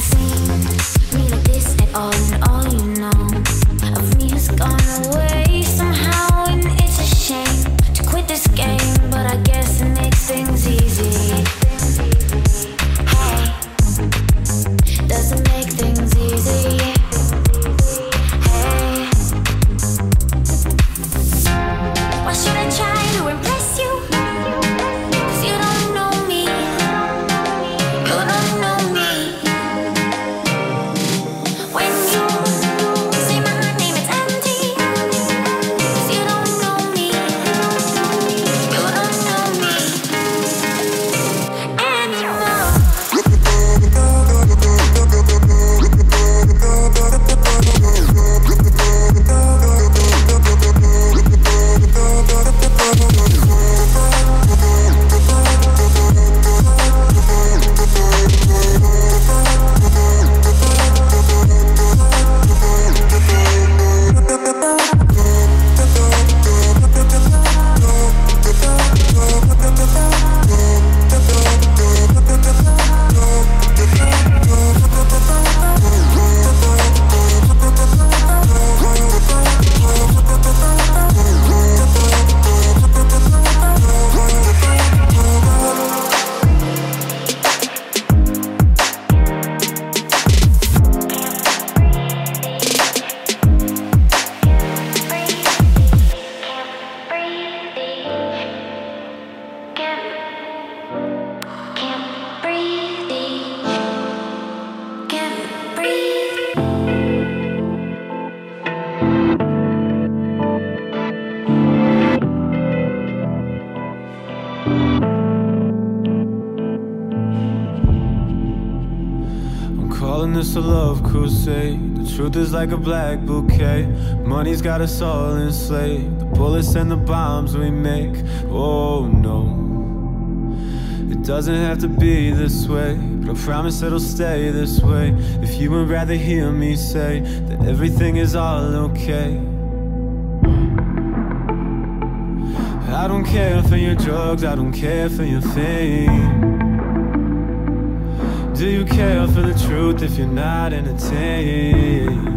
see. Like a black bouquet. Money's got us all enslaved. The bullets and the bombs we make. Oh no. It doesn't have to be this way, but I promise it'll stay this way. If you would rather hear me say that everything is all okay. I don't care for your drugs, I don't care for your fame. Do you care for the truth if you're not entertained?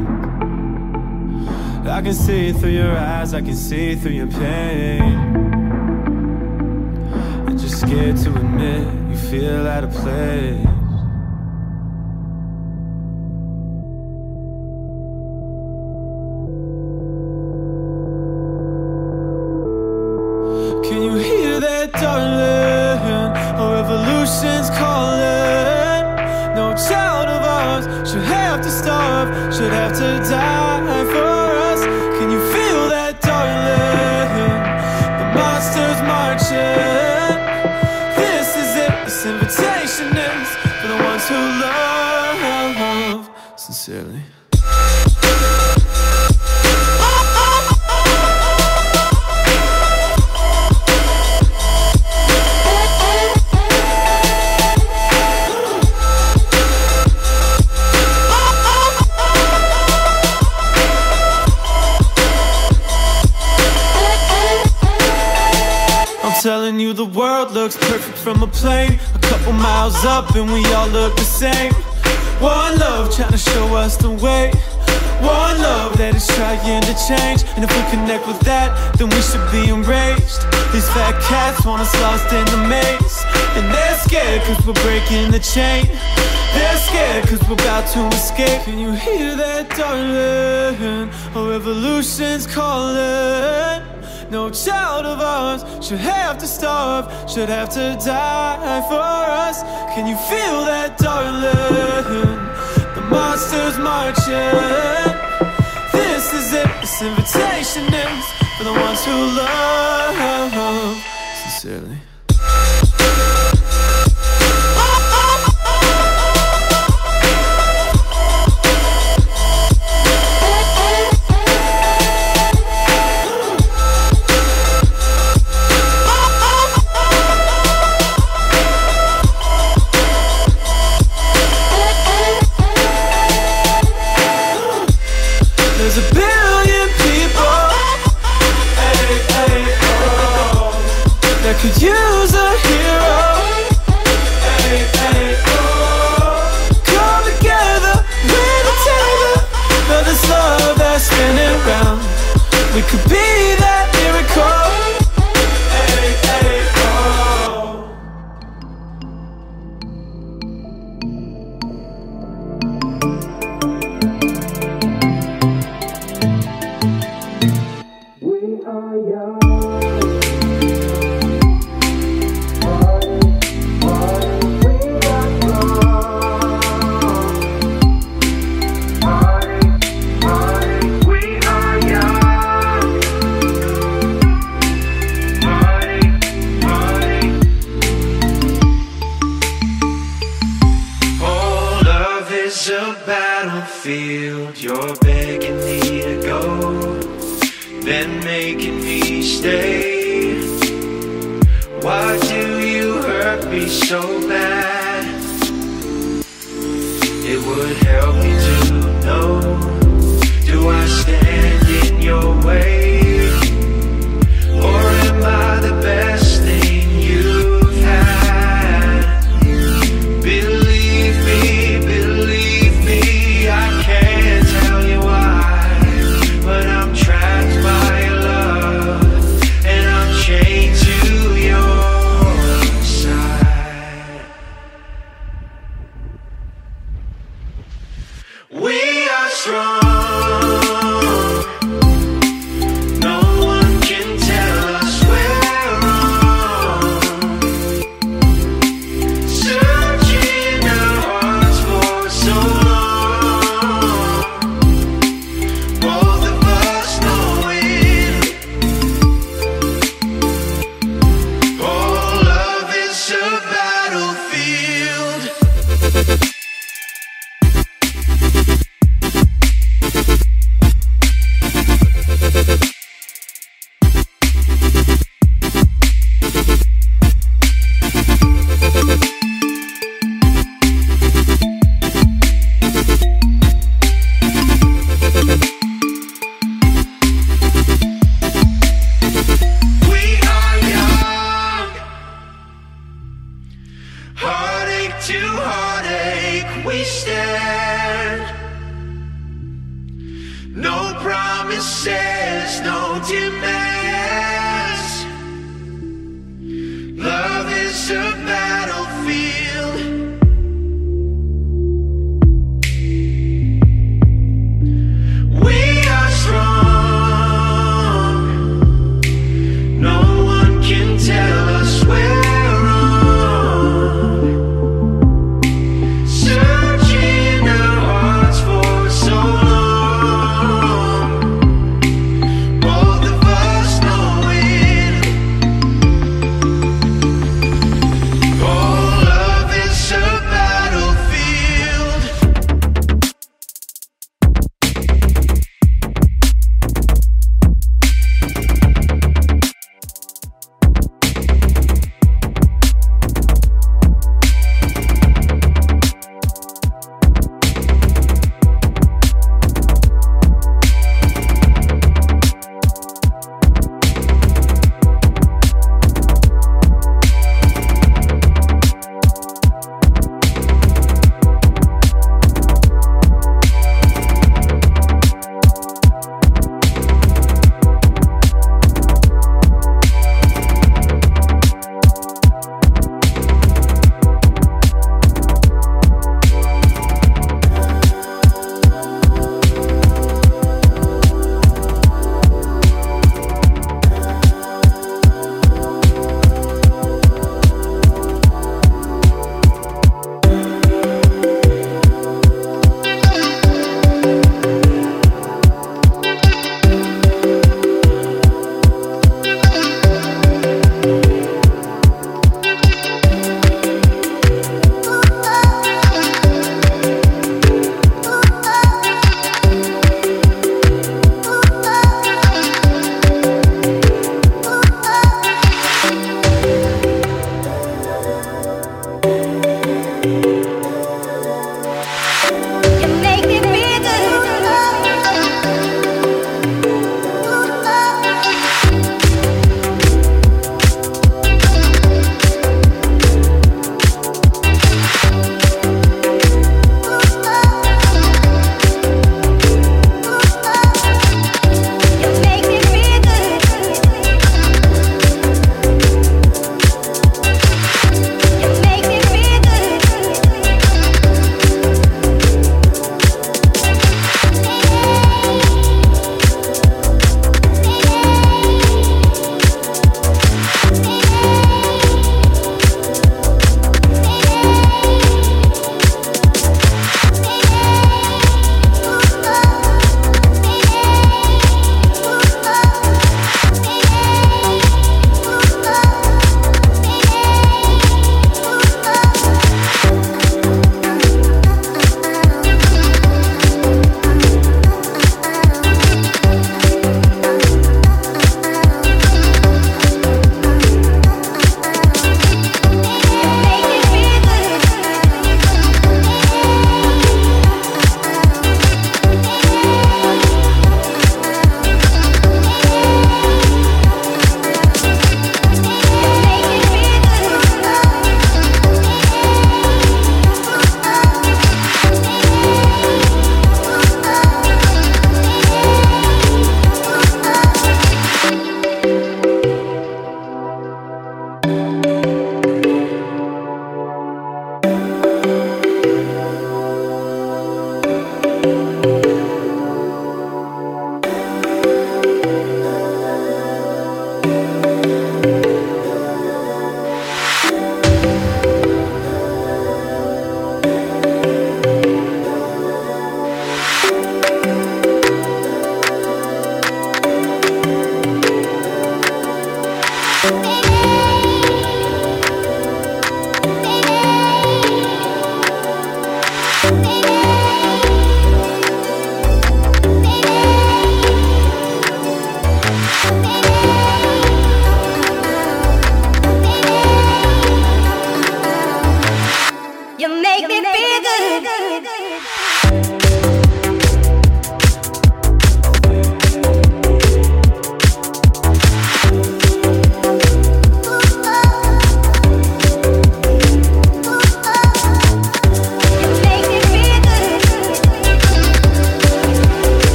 I can see through your eyes, I can see through your pain. I'm just scared to admit you feel out of place. Should have to die for us. Can you feel that,